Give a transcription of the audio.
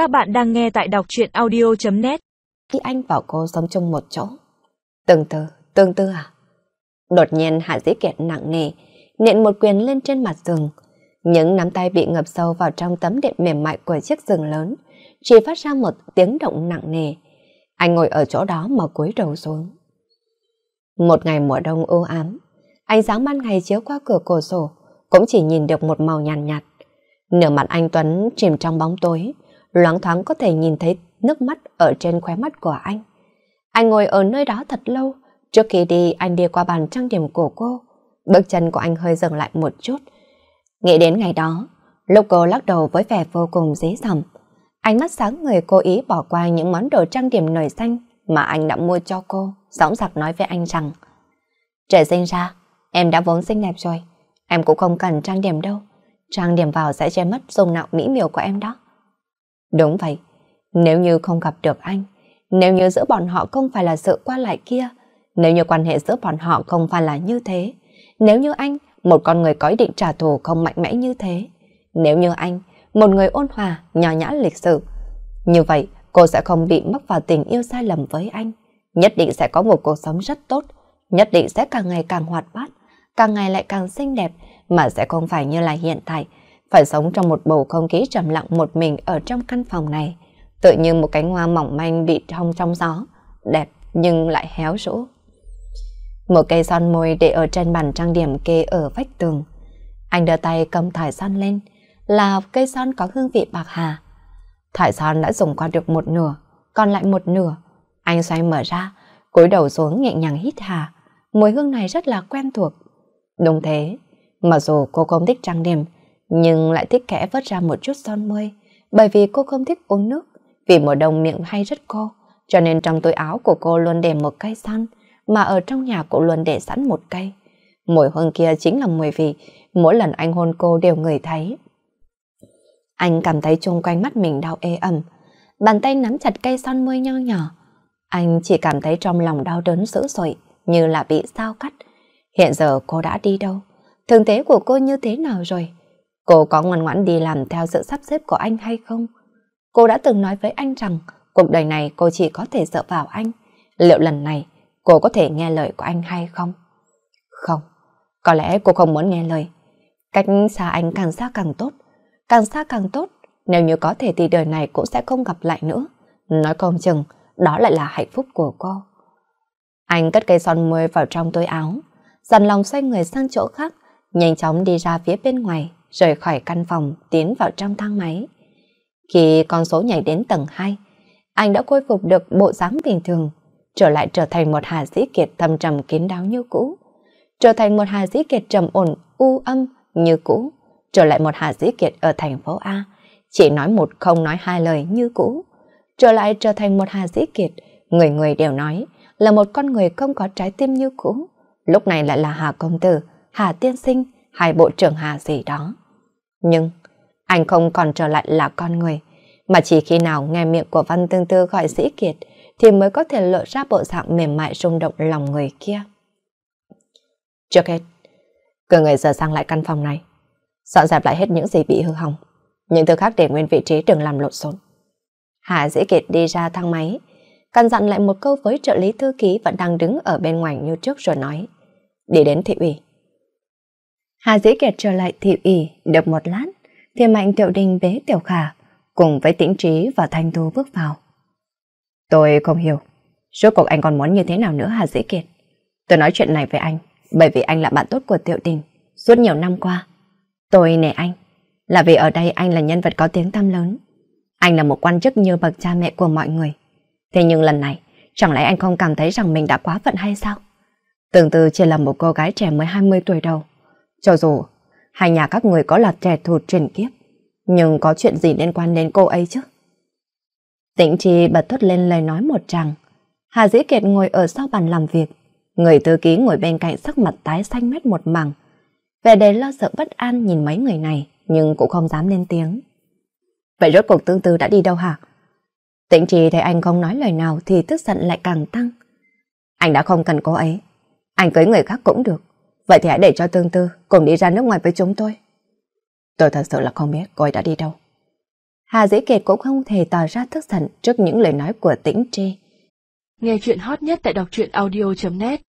Các bạn đang nghe tại đọc truyện audio.net Khi anh và cô sống chung một chỗ. Tương tư, tương tư à? Đột nhiên Hạ Dĩ Kiệt nặng nề, nện một quyền lên trên mặt giường. Những nắm tay bị ngập sâu vào trong tấm đệm mềm mại của chiếc giường lớn, chỉ phát ra một tiếng động nặng nề. Anh ngồi ở chỗ đó mà cúi đầu xuống. Một ngày mùa đông u ám, ánh sáng ban ngày chiếu qua cửa cổ sổ, cũng chỉ nhìn được một màu nhàn nhạt, nhạt. Nửa mặt anh Tuấn chìm trong bóng tối, loáng thoáng có thể nhìn thấy nước mắt ở trên khóe mắt của anh. Anh ngồi ở nơi đó thật lâu, trước khi đi anh đi qua bàn trang điểm của cô. Bước chân của anh hơi dừng lại một chút. Nghĩ đến ngày đó, lúc cô lắc đầu với vẻ vô cùng dí dầm, ánh mắt sáng người cố ý bỏ qua những món đồ trang điểm nổi xanh mà anh đã mua cho cô, dõng dạc nói với anh rằng Trời sinh ra, em đã vốn xinh đẹp rồi, em cũng không cần trang điểm đâu. Trang điểm vào sẽ che mất dung nạo mỹ miều của em đó. Đúng vậy, nếu như không gặp được anh, nếu như giữa bọn họ không phải là sự qua lại kia, nếu như quan hệ giữa bọn họ không phải là như thế, nếu như anh, một con người có ý định trả thù không mạnh mẽ như thế, nếu như anh, một người ôn hòa, nhỏ nhã lịch sự, như vậy cô sẽ không bị mắc vào tình yêu sai lầm với anh, nhất định sẽ có một cuộc sống rất tốt, nhất định sẽ càng ngày càng hoạt bát, càng ngày lại càng xinh đẹp, mà sẽ không phải như là hiện tại, phải sống trong một bầu không khí trầm lặng một mình ở trong căn phòng này, tự như một cánh hoa mỏng manh bị hong trong gió, đẹp nhưng lại héo rũ. Một cây son môi để ở trên bàn trang điểm kê ở vách tường. Anh đưa tay cầm thải son lên, là cây son có hương vị bạc hà. Thải son đã dùng qua được một nửa, còn lại một nửa. Anh xoay mở ra, cúi đầu xuống nhẹ nhàng hít hà. Mùi hương này rất là quen thuộc. Đúng thế, mặc dù cô không thích trang điểm, nhưng lại thích khẽ vớt ra một chút son môi, bởi vì cô không thích uống nước, vì mùa đông miệng hay rất khô, cho nên trong túi áo của cô luôn để một cây son, mà ở trong nhà cũng luôn để sẵn một cây. Mùi hương kia chính là mùi vị, mỗi lần anh hôn cô đều người thấy. Anh cảm thấy chung quanh mắt mình đau ê ẩm, bàn tay nắm chặt cây son môi nho nhỏ. Anh chỉ cảm thấy trong lòng đau đớn dữ dội, như là bị sao cắt. Hiện giờ cô đã đi đâu? Thường thế của cô như thế nào rồi? Cô có ngoan ngoãn đi làm theo sự sắp xếp của anh hay không? Cô đã từng nói với anh rằng cuộc đời này cô chỉ có thể dựa vào anh. Liệu lần này cô có thể nghe lời của anh hay không? Không, có lẽ cô không muốn nghe lời. Cách xa anh càng xa càng tốt, càng xa càng tốt. Nếu như có thể thì đời này cũng sẽ không gặp lại nữa. Nói không chừng, đó lại là hạnh phúc của cô. Anh cất cây son môi vào trong túi áo, dằn lòng xoay người sang chỗ khác, nhanh chóng đi ra phía bên ngoài, rời khỏi căn phòng, tiến vào trong thang máy. Khi con số nhảy đến tầng 2, anh đã khôi phục được bộ dáng bình thường, trở lại trở thành một Hà Dĩ Kiệt thâm trầm kín đáo như cũ, trở thành một Hà Dĩ Kiệt trầm ổn, u âm như cũ, trở lại một Hà Dĩ Kiệt ở thành phố A, chỉ nói một không nói hai lời như cũ, trở lại trở thành một Hà Dĩ Kiệt, người người đều nói là một con người không có trái tim như cũ, lúc này lại là Hà Công Tử, Hà Tiên Sinh, hai bộ trưởng Hà gì đó. Nhưng anh không còn trở lại là con người, mà chỉ khi nào nghe miệng của Văn Tương Tư gọi Sĩ Kiệt thì mới có thể lộ ra bộ dạng mềm mại rung động lòng người kia. Trước hết, cử người giờ sang lại căn phòng này, dọn dẹp lại hết những gì bị hư hỏng, những thứ khác để nguyên vị trí đừng làm lộn xộn. Hạ sĩ Kiệt đi ra thang máy, căn dặn lại một câu với trợ lý thư ký vẫn đang đứng ở bên ngoài như trước rồi nói, đi đến thị ủy. Hà Dĩ Kiệt trở lại thị ủy được một lát, thì Mạnh Tiểu Đình bế Tiểu Khả, cùng với Tĩnh Trí và Thanh Thu bước vào. Tôi không hiểu, rốt cuộc anh còn muốn như thế nào nữa Hà Dĩ Kiệt? Tôi nói chuyện này với anh, bởi vì anh là bạn tốt của Tiểu Đình, suốt nhiều năm qua. Tôi nể anh, là vì ở đây anh là nhân vật có tiếng tăm lớn. Anh là một quan chức như bậc cha mẹ của mọi người. Thế nhưng lần này, chẳng lẽ anh không cảm thấy rằng mình đã quá phận hay sao? Tương tư chỉ là một cô gái trẻ mới 20 tuổi đầu, cho dù hai nhà các người có là trẻ thù truyền kiếp, nhưng có chuyện gì liên quan đến cô ấy chứ? Tĩnh trì bật thốt lên lời nói một tràng. Hà Dĩ Kiệt ngồi ở sau bàn làm việc. Người thư ký ngồi bên cạnh sắc mặt tái xanh mét một mảng. Vẻ đầy lo sợ bất an nhìn mấy người này, nhưng cũng không dám lên tiếng. Vậy rốt cuộc tương tư đã đi đâu hả? Tĩnh trì thấy anh không nói lời nào thì tức giận lại càng tăng. Anh đã không cần cô ấy. Anh cưới người khác cũng được. Vậy thì hãy để cho Tương Tư cùng đi ra nước ngoài với chúng tôi. Tôi thật sự là không biết cô ấy đã đi đâu. Hà Dĩ Kiệt cũng không thể tỏ ra tức giận trước những lời nói của Tĩnh Trê. Nghe chuyện hot nhất tại đọc truyện audio.net